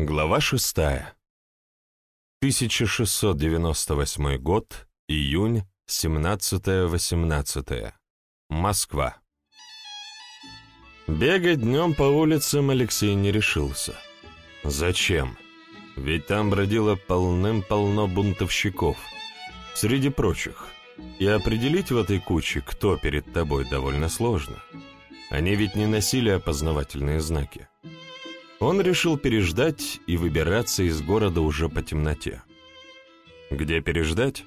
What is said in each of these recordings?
Глава 6. 1698 год, июнь, 17-18. Москва. Бегать днем по улицам Алексей не решился. Зачем? Ведь там бродило полным-полно бунтовщиков, среди прочих. И определить в этой куче, кто перед тобой, довольно сложно. Они ведь не носили опознавательные знаки он решил переждать и выбираться из города уже по темноте. Где переждать?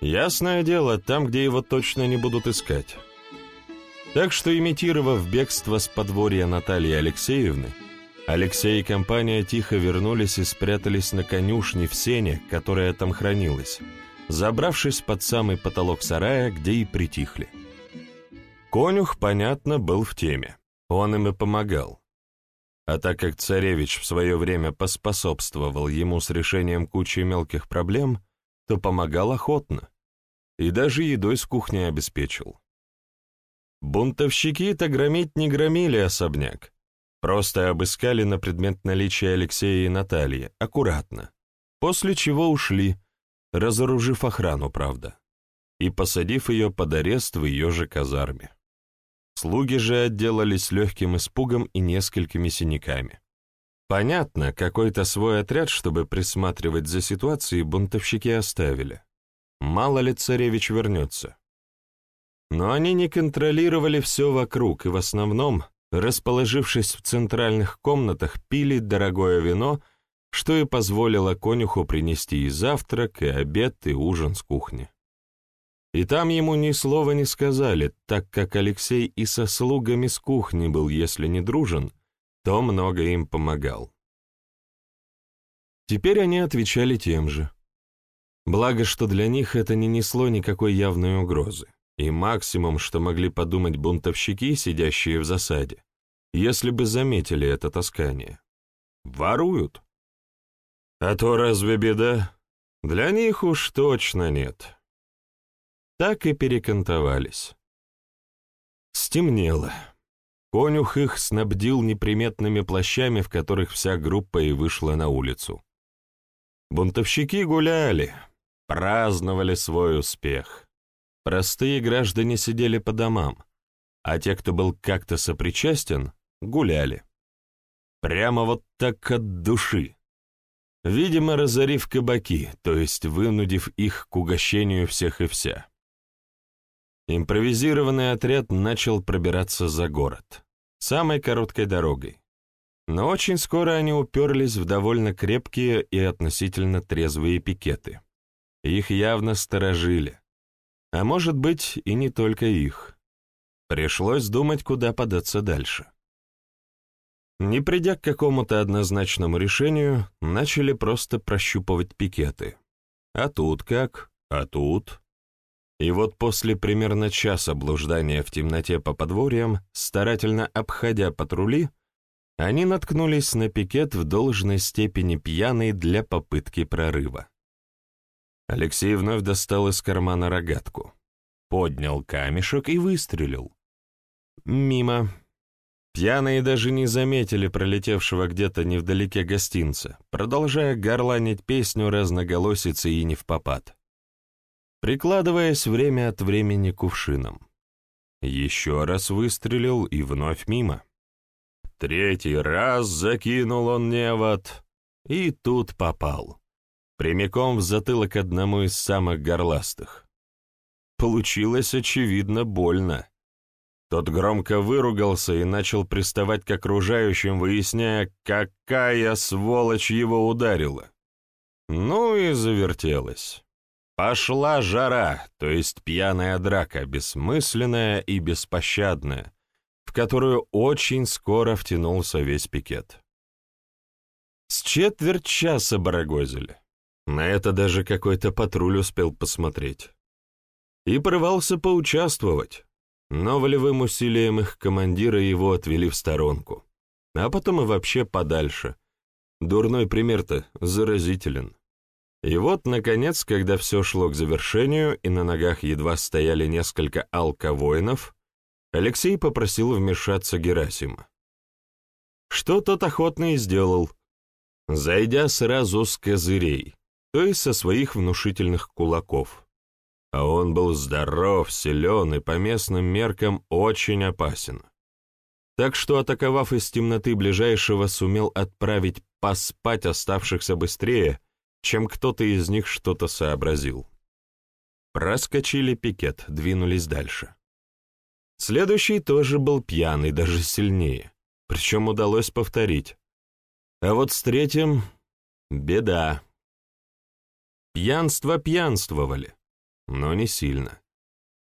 Ясное дело, там, где его точно не будут искать. Так что, имитировав бегство с подворья Натальи Алексеевны, Алексей и компания тихо вернулись и спрятались на конюшне в сене, которая там хранилась, забравшись под самый потолок сарая, где и притихли. Конюх, понятно, был в теме. Он им и помогал. А так как царевич в свое время поспособствовал ему с решением кучи мелких проблем, то помогал охотно и даже едой с кухни обеспечил. Бунтовщики-то громить не громили особняк, просто обыскали на предмет наличия Алексея и Натальи, аккуратно, после чего ушли, разоружив охрану, правда, и посадив ее под арест в ее же казарме. Слуги же отделались легким испугом и несколькими синяками. Понятно, какой-то свой отряд, чтобы присматривать за ситуацией, бунтовщики оставили. Мало ли царевич вернется. Но они не контролировали все вокруг и в основном, расположившись в центральных комнатах, пили дорогое вино, что и позволило конюху принести и завтрак, и обед, и ужин с кухни. И там ему ни слова не сказали, так как Алексей и со слугами с кухни был, если не дружен, то много им помогал. Теперь они отвечали тем же. Благо, что для них это не несло никакой явной угрозы, и максимум, что могли подумать бунтовщики, сидящие в засаде, если бы заметили это таскание. Воруют. А то разве беда? Для них уж точно нет так и перекантовались. Стемнело. Конюх их снабдил неприметными плащами, в которых вся группа и вышла на улицу. Бунтовщики гуляли, праздновали свой успех. Простые граждане сидели по домам, а те, кто был как-то сопричастен, гуляли. Прямо вот так от души. Видимо, разорив кабаки, то есть вынудив их к угощению всех и вся. Импровизированный отряд начал пробираться за город, самой короткой дорогой. Но очень скоро они уперлись в довольно крепкие и относительно трезвые пикеты. Их явно сторожили. А может быть, и не только их. Пришлось думать, куда податься дальше. Не придя к какому-то однозначному решению, начали просто прощупывать пикеты. А тут как? А тут? И вот после примерно часа блуждания в темноте по подворьям, старательно обходя патрули, они наткнулись на пикет в должной степени пьяный для попытки прорыва. Алексей вновь достал из кармана рогатку, поднял камешек и выстрелил. Мимо. Пьяные даже не заметили пролетевшего где-то невдалеке гостинца, продолжая горланить песню разноголосицы и не в попад прикладываясь время от времени кувшином. Еще раз выстрелил и вновь мимо. Третий раз закинул он невод, и тут попал. Прямиком в затылок одному из самых горластых. Получилось, очевидно, больно. Тот громко выругался и начал приставать к окружающим, выясняя, какая сволочь его ударила. Ну и завертелось. Пошла жара, то есть пьяная драка, бессмысленная и беспощадная, в которую очень скоро втянулся весь пикет. С четверть часа барагозили. На это даже какой-то патруль успел посмотреть. И порывался поучаствовать, но волевым усилием их командира его отвели в сторонку, а потом и вообще подальше. Дурной пример-то заразителен. И вот, наконец, когда все шло к завершению и на ногах едва стояли несколько алковоинов, Алексей попросил вмешаться Герасима. Что тот охотно и сделал. зайдя сразу с козырей, то есть со своих внушительных кулаков. А он был здоров, силен и по местным меркам очень опасен. Так что, атаковав из темноты ближайшего, сумел отправить поспать оставшихся быстрее, чем кто-то из них что-то сообразил. Проскочили пикет, двинулись дальше. Следующий тоже был пьяный, даже сильнее, причем удалось повторить. А вот с третьим — беда. Пьянство пьянствовали, но не сильно.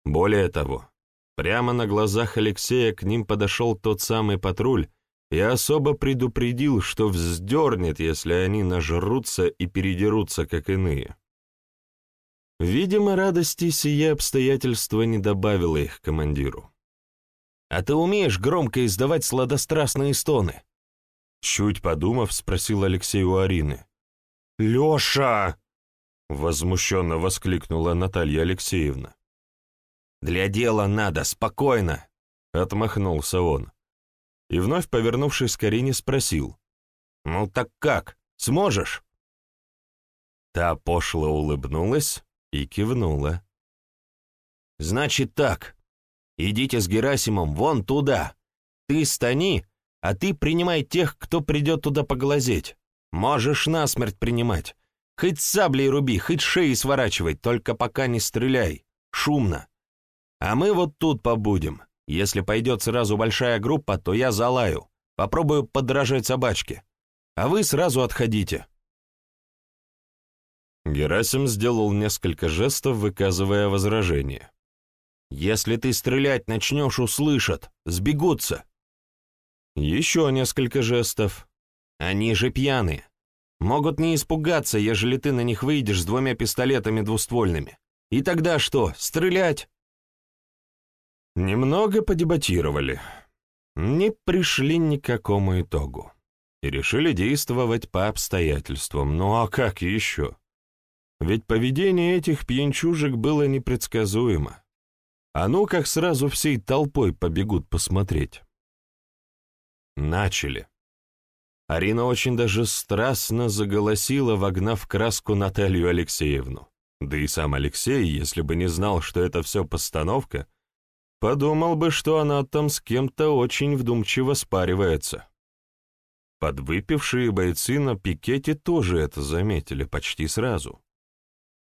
Более того, прямо на глазах Алексея к ним подошел тот самый патруль и особо предупредил, что вздернет, если они нажрутся и передерутся, как иные. Видимо, радости сие обстоятельство не добавило их командиру. «А ты умеешь громко издавать сладострастные стоны?» Чуть подумав, спросил Алексей у Арины. «Леша!» — возмущенно воскликнула Наталья Алексеевна. «Для дела надо, спокойно!» — отмахнулся он. И вновь, повернувшись к Арине, спросил. «Ну так как, сможешь?» Та пошло улыбнулась и кивнула. «Значит так, идите с Герасимом вон туда. Ты стани, а ты принимай тех, кто придет туда поглазеть. Можешь насмерть принимать. Хоть саблей руби, хоть шеи сворачивай, только пока не стреляй. Шумно. А мы вот тут побудем. Если пойдет сразу большая группа, то я залаю. Попробую подражать собачке. А вы сразу отходите. Герасим сделал несколько жестов, выказывая возражение. «Если ты стрелять начнешь, услышат, сбегутся». Еще несколько жестов. Они же пьяные. Могут не испугаться, ежели ты на них выйдешь с двумя пистолетами двуствольными. И тогда что, стрелять? Немного подебатировали. Не пришли ни к какому итогу. И решили действовать по обстоятельствам. Ну а как еще? Ведь поведение этих пьянчужек было непредсказуемо. А ну как сразу всей толпой побегут посмотреть. Начали. Арина очень даже страстно заголосила, вогнав краску Наталью Алексеевну. Да и сам Алексей, если бы не знал, что это все постановка, Подумал бы, что она там с кем-то очень вдумчиво спаривается. Подвыпившие бойцы на пикете тоже это заметили почти сразу.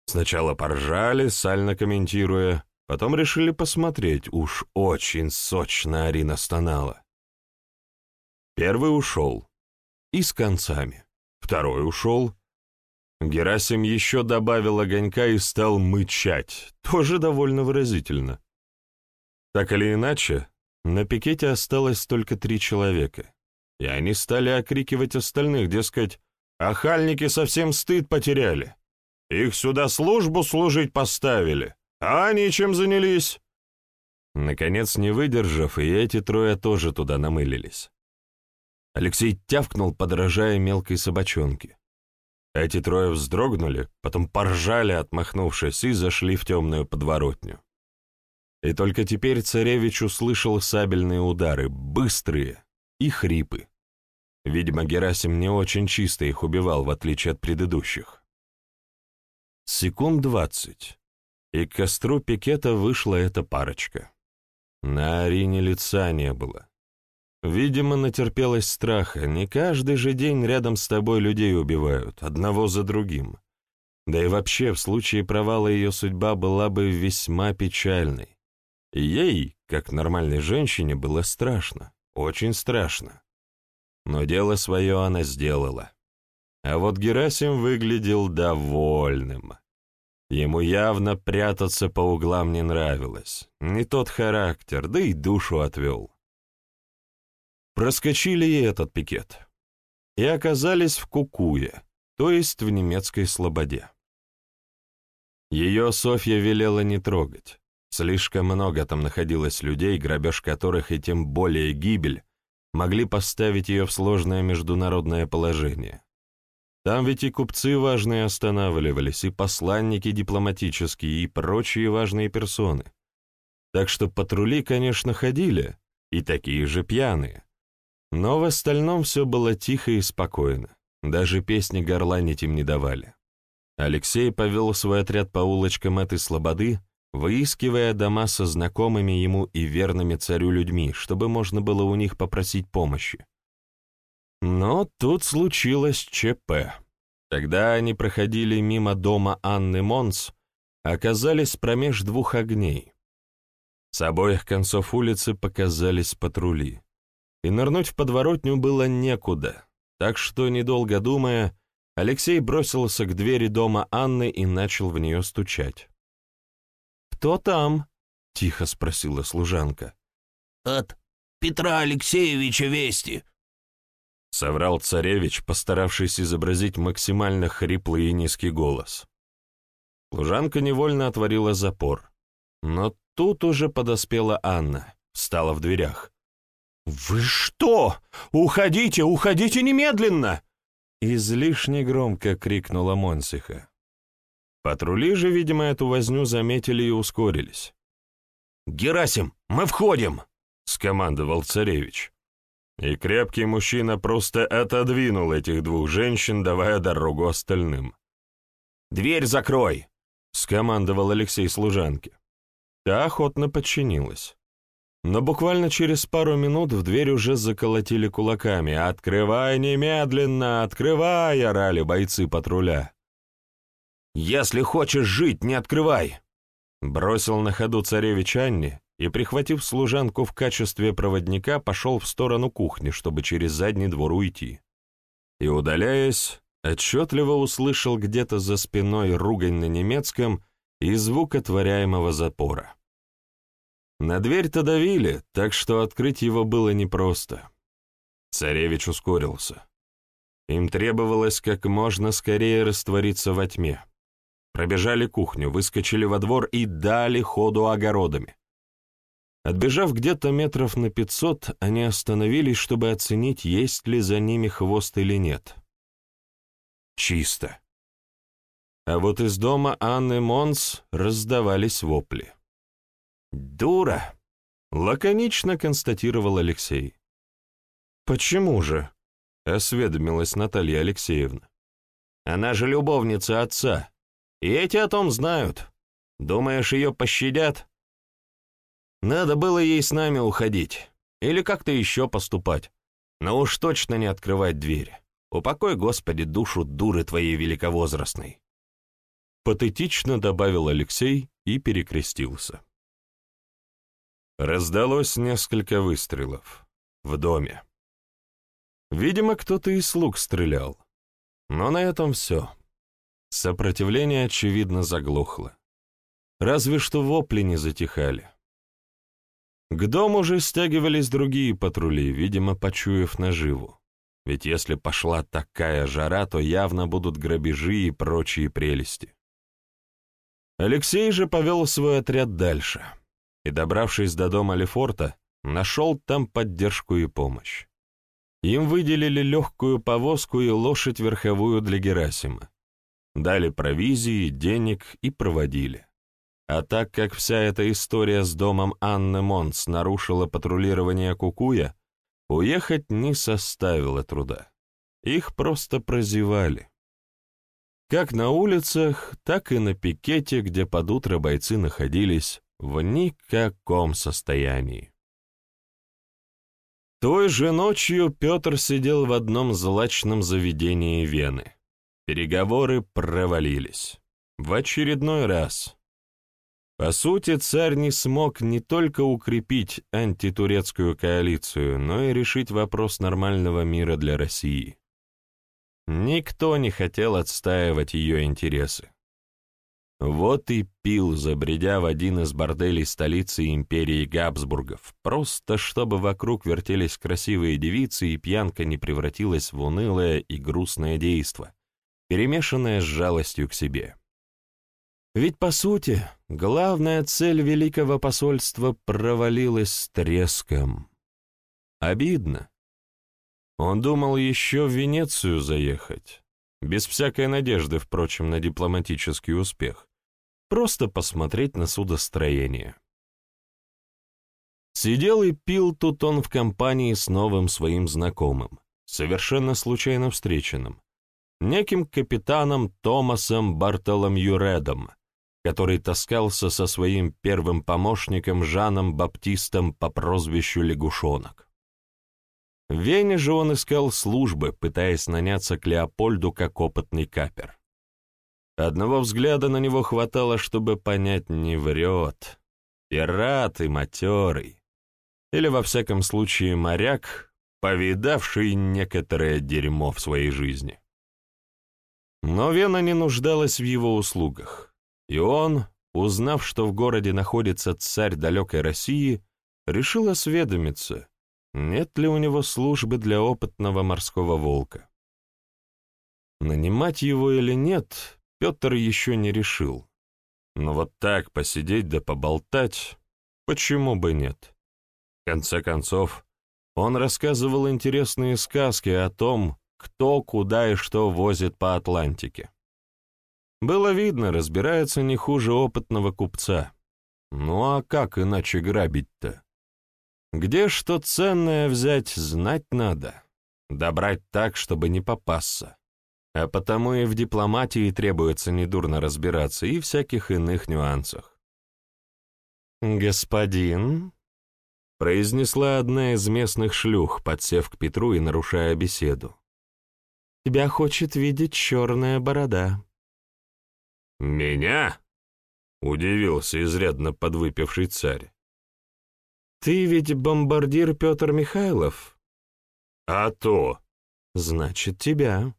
Сначала поржали, сально комментируя, потом решили посмотреть, уж очень сочно Арина стонала. Первый ушел. И с концами. Второй ушел. Герасим еще добавил огонька и стал мычать, тоже довольно выразительно. Так или иначе, на пикете осталось только три человека, и они стали окрикивать остальных, дескать, «Охальники совсем стыд потеряли. Их сюда службу служить поставили, а они чем занялись?» Наконец, не выдержав, и эти трое тоже туда намылились. Алексей тявкнул, подражая мелкой собачонке. Эти трое вздрогнули, потом поржали, отмахнувшись, и зашли в темную подворотню. И только теперь царевич услышал сабельные удары, быстрые и хрипы. Видимо, Герасим не очень чисто их убивал, в отличие от предыдущих. Секунд двадцать, и к костру пикета вышла эта парочка. На Арине лица не было. Видимо, натерпелась страха. Не каждый же день рядом с тобой людей убивают, одного за другим. Да и вообще, в случае провала ее судьба была бы весьма печальной. Ей, как нормальной женщине, было страшно, очень страшно. Но дело свое она сделала. А вот Герасим выглядел довольным. Ему явно прятаться по углам не нравилось. Не тот характер, да и душу отвел. Проскочили и этот пикет. И оказались в Кукуе, то есть в немецкой слободе. Ее Софья велела не трогать. Слишком много там находилось людей, грабеж которых и тем более гибель могли поставить ее в сложное международное положение. Там ведь и купцы важные останавливались, и посланники дипломатические, и прочие важные персоны. Так что патрули, конечно, ходили, и такие же пьяные. Но в остальном все было тихо и спокойно. Даже песни горланить им не давали. Алексей повел свой отряд по улочкам этой слободы, выискивая дома со знакомыми ему и верными царю людьми, чтобы можно было у них попросить помощи. Но тут случилось ЧП. Когда они проходили мимо дома Анны Монс, оказались промеж двух огней. С обоих концов улицы показались патрули, и нырнуть в подворотню было некуда, так что, недолго думая, Алексей бросился к двери дома Анны и начал в нее стучать. «Кто там?» — тихо спросила служанка. «От Петра Алексеевича вести», — соврал царевич, постаравшись изобразить максимально хриплый и низкий голос. Служанка невольно отворила запор, но тут уже подоспела Анна, встала в дверях. «Вы что? Уходите, уходите немедленно!» Излишне громко крикнула Монсиха. Патрули же, видимо, эту возню заметили и ускорились. «Герасим, мы входим!» — скомандовал царевич. И крепкий мужчина просто отодвинул этих двух женщин, давая дорогу остальным. «Дверь закрой!» — скомандовал Алексей служанке. Та охотно подчинилась. Но буквально через пару минут в дверь уже заколотили кулаками. «Открывай немедленно! Открывай!» — орали бойцы патруля. «Если хочешь жить, не открывай!» Бросил на ходу царевич Анне и, прихватив служанку в качестве проводника, пошел в сторону кухни, чтобы через задний двор уйти. И, удаляясь, отчетливо услышал где-то за спиной ругань на немецком и звук отворяемого запора. На дверь-то давили, так что открыть его было непросто. Царевич ускорился. Им требовалось как можно скорее раствориться во тьме. Пробежали кухню, выскочили во двор и дали ходу огородами. Отбежав где-то метров на пятьсот, они остановились, чтобы оценить, есть ли за ними хвост или нет. Чисто. А вот из дома Анны Монс раздавались вопли. «Дура!» — лаконично констатировал Алексей. «Почему же?» — осведомилась Наталья Алексеевна. «Она же любовница отца, и эти о том знают. Думаешь, ее пощадят?» «Надо было ей с нами уходить, или как-то еще поступать, но уж точно не открывать дверь. Упокой, Господи, душу дуры твоей великовозрастной!» Патетично добавил Алексей и перекрестился. Раздалось несколько выстрелов. В доме. Видимо, кто-то из слуг стрелял. Но на этом все. Сопротивление, очевидно, заглохло. Разве что вопли не затихали. К дому же стягивались другие патрули, видимо, почуяв наживу. Ведь если пошла такая жара, то явно будут грабежи и прочие прелести. Алексей же повел свой отряд дальше и, добравшись до дома Лефорта, нашел там поддержку и помощь. Им выделили легкую повозку и лошадь верховую для Герасима. Дали провизии, денег и проводили. А так как вся эта история с домом Анны Монс нарушила патрулирование Кукуя, уехать не составило труда. Их просто прозевали. Как на улицах, так и на пикете, где под утро бойцы находились в никаком состоянии. Той же ночью Петр сидел в одном злачном заведении Вены. Переговоры провалились. В очередной раз. По сути, царь не смог не только укрепить антитурецкую коалицию, но и решить вопрос нормального мира для России. Никто не хотел отстаивать ее интересы. Вот и пил, забредя в один из борделей столицы империи Габсбургов, просто чтобы вокруг вертелись красивые девицы и пьянка не превратилась в унылое и грустное действо, перемешанное с жалостью к себе. Ведь, по сути, главная цель Великого посольства провалилась с треском. Обидно. Он думал еще в Венецию заехать, без всякой надежды, впрочем, на дипломатический успех, просто посмотреть на судостроение. Сидел и пил тут он в компании с новым своим знакомым, совершенно случайно встреченным, неким капитаном Томасом Бартоломью Редом, который таскался со своим первым помощником Жаном Баптистом по прозвищу Лягушонок. В Вене же он искал службы, пытаясь наняться к Леопольду как опытный капер. Одного взгляда на него хватало, чтобы понять, не врет. Пират и матерый. Или, во всяком случае, моряк, повидавший некоторое дерьмо в своей жизни. Но Вена не нуждалась в его услугах, и он, узнав, что в городе находится царь далекой России, решил осведомиться, нет ли у него службы для опытного морского волка. Нанимать его или нет, Петр еще не решил. Но вот так посидеть да поболтать, почему бы нет? В конце концов, он рассказывал интересные сказки о том, кто куда и что возит по Атлантике. Было видно, разбирается не хуже опытного купца. Ну а как иначе грабить-то? Где что ценное взять, знать надо. Добрать так, чтобы не попасться. А потому и в дипломатии требуется недурно разбираться и всяких иных нюансах. «Господин», — произнесла одна из местных шлюх, подсев к Петру и нарушая беседу, — «тебя хочет видеть черная борода». «Меня?» — удивился изрядно подвыпивший царь. «Ты ведь бомбардир Петр Михайлов?» «А то!» «Значит, тебя».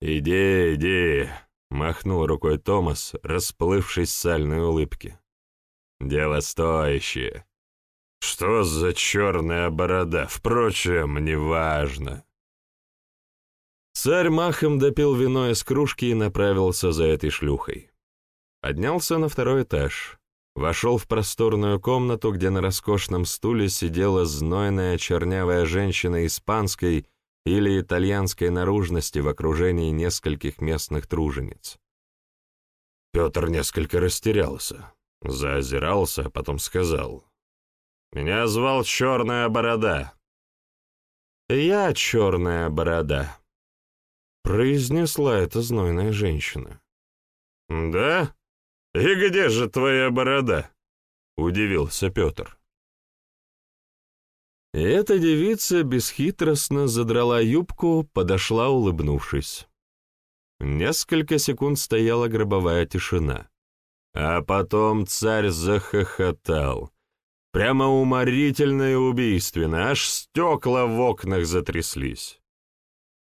«Иди, иди!» — махнул рукой Томас, расплывшись в сальной улыбке. «Дело стоящее. Что за черная борода? Впрочем, неважно». Царь махом допил вино из кружки и направился за этой шлюхой. Поднялся на второй этаж, вошел в просторную комнату, где на роскошном стуле сидела знойная чернявая женщина испанской или итальянской наружности в окружении нескольких местных тружениц. Петр несколько растерялся, заозирался, а потом сказал. «Меня звал Черная Борода». «Я Черная Борода», — произнесла эта знойная женщина. «Да? И где же твоя борода?» — удивился Петр. И эта девица бесхитростно задрала юбку, подошла, улыбнувшись. Несколько секунд стояла гробовая тишина. А потом царь захохотал. Прямо уморительно и убийственно, аж стекла в окнах затряслись.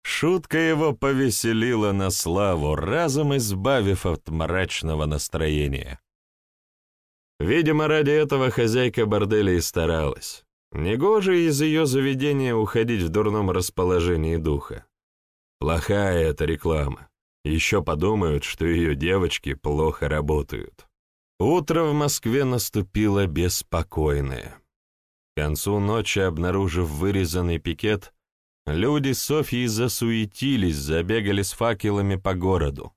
Шутка его повеселила на славу, разом избавив от мрачного настроения. Видимо, ради этого хозяйка борделя и старалась. Негоже из ее заведения уходить в дурном расположении духа. Плохая эта реклама. Еще подумают, что ее девочки плохо работают. Утро в Москве наступило беспокойное. К концу ночи, обнаружив вырезанный пикет, люди Софьи засуетились, забегали с факелами по городу.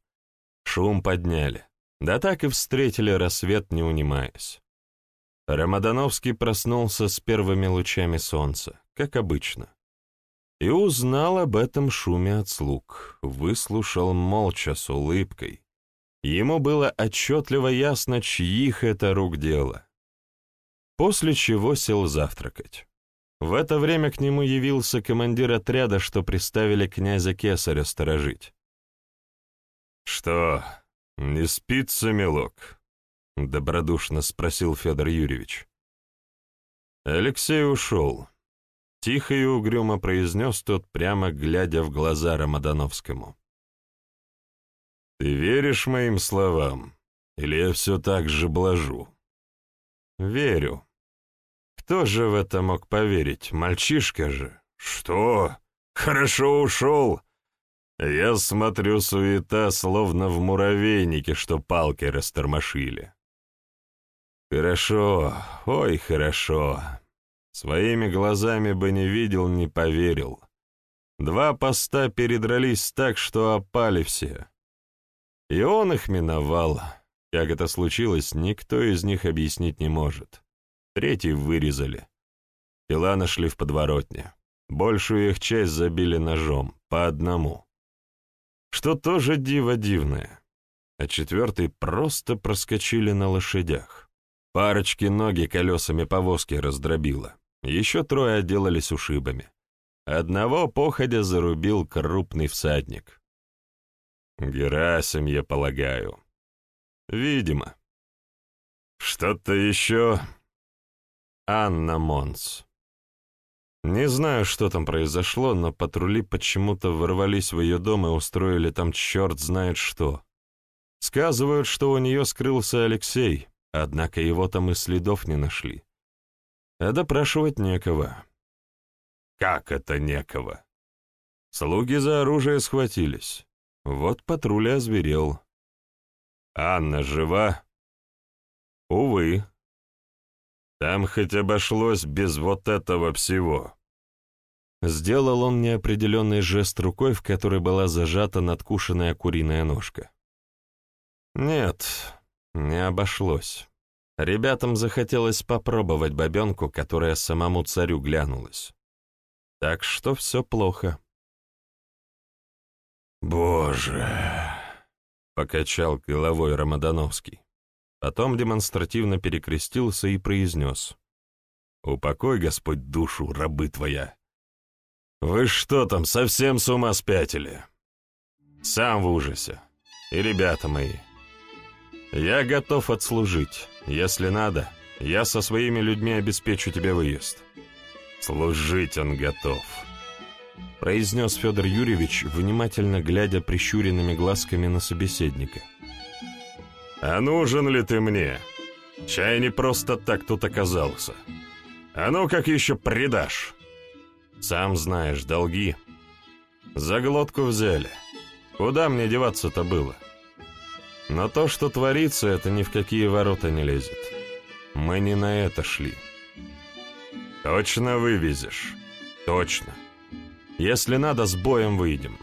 Шум подняли. Да так и встретили рассвет, не унимаясь. Рамадановский проснулся с первыми лучами солнца, как обычно, и узнал об этом шуме от слуг, выслушал молча с улыбкой. Ему было отчетливо ясно, чьих это рук дело. После чего сел завтракать. В это время к нему явился командир отряда, что приставили князя Кесаря сторожить. «Что, не спится, милок?» — добродушно спросил Федор Юрьевич. Алексей ушел. Тихо и угрюмо произнес тот, прямо глядя в глаза Рамадановскому. «Ты веришь моим словам? Или я все так же блажу?» «Верю. Кто же в это мог поверить? Мальчишка же!» «Что? Хорошо ушел!» «Я смотрю, суета, словно в муравейнике, что палки растормошили. Хорошо, ой, хорошо. Своими глазами бы не видел, не поверил. Два поста передрались так, что опали все. И он их миновал. Как это случилось, никто из них объяснить не может. Третий вырезали. Тела нашли в подворотне. Большую их часть забили ножом, по одному. что тоже диво дивное. А четвертый просто проскочили на лошадях. Парочки ноги колесами повозки раздробило. Еще трое отделались ушибами. Одного походя зарубил крупный всадник. Герасим, я полагаю. Видимо. Что-то еще... Анна Монс. Не знаю, что там произошло, но патрули почему-то ворвались в ее дом и устроили там черт знает что. Сказывают, что у нее скрылся Алексей, однако его там и следов не нашли. А допрашивать некого. Как это некого? Слуги за оружие схватились. Вот патруль озверел. Анна жива? Увы. Там хоть обошлось без вот этого всего. Сделал он неопределенный жест рукой, в которой была зажата надкушенная куриная ножка. Нет, не обошлось. Ребятам захотелось попробовать бабенку, которая самому царю глянулась. Так что все плохо. «Боже!» — покачал головой Рамадановский. Потом демонстративно перекрестился и произнес. «Упокой, Господь, душу, рабы твоя!» «Вы что там, совсем с ума спятили?» «Сам в ужасе. И ребята мои. Я готов отслужить. Если надо, я со своими людьми обеспечу тебе выезд». «Служить он готов», — произнес Федор Юрьевич, внимательно глядя прищуренными глазками на собеседника. «А нужен ли ты мне? Чай не просто так тут оказался. А ну как еще предашь?» Сам знаешь, долги. За глотку взяли. Куда мне деваться-то было? Но то, что творится, это ни в какие ворота не лезет. Мы не на это шли. Точно вывезешь. Точно. Если надо, с боем выйдем.